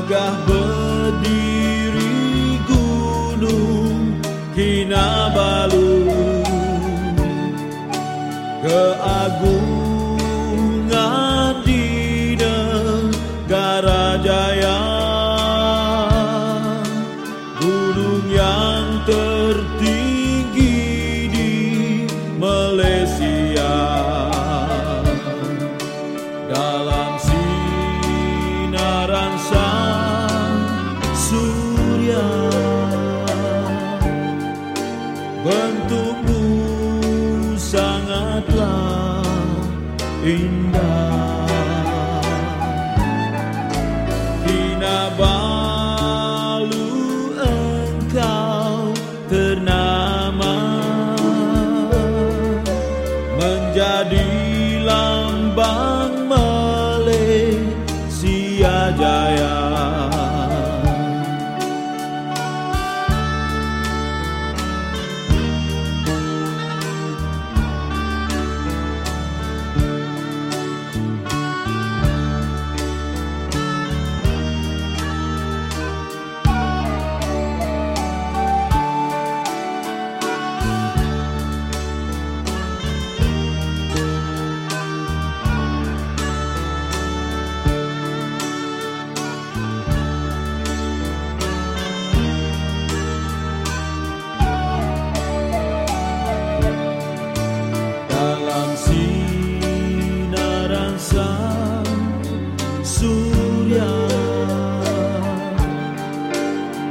Megah berdiri gunung Kinabalu Keagungan di negara jaya. Gunung yang tertinggi Bentukmu sangatlah indah. Kinabalu engkau ternama Menjadi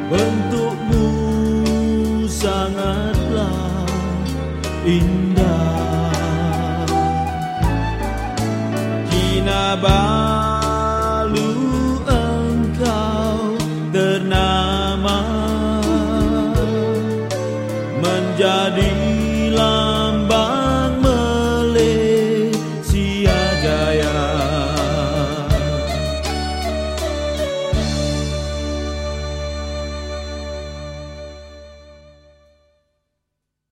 bentukmu sangatlah indah. Kina balu engkau ternama menjadi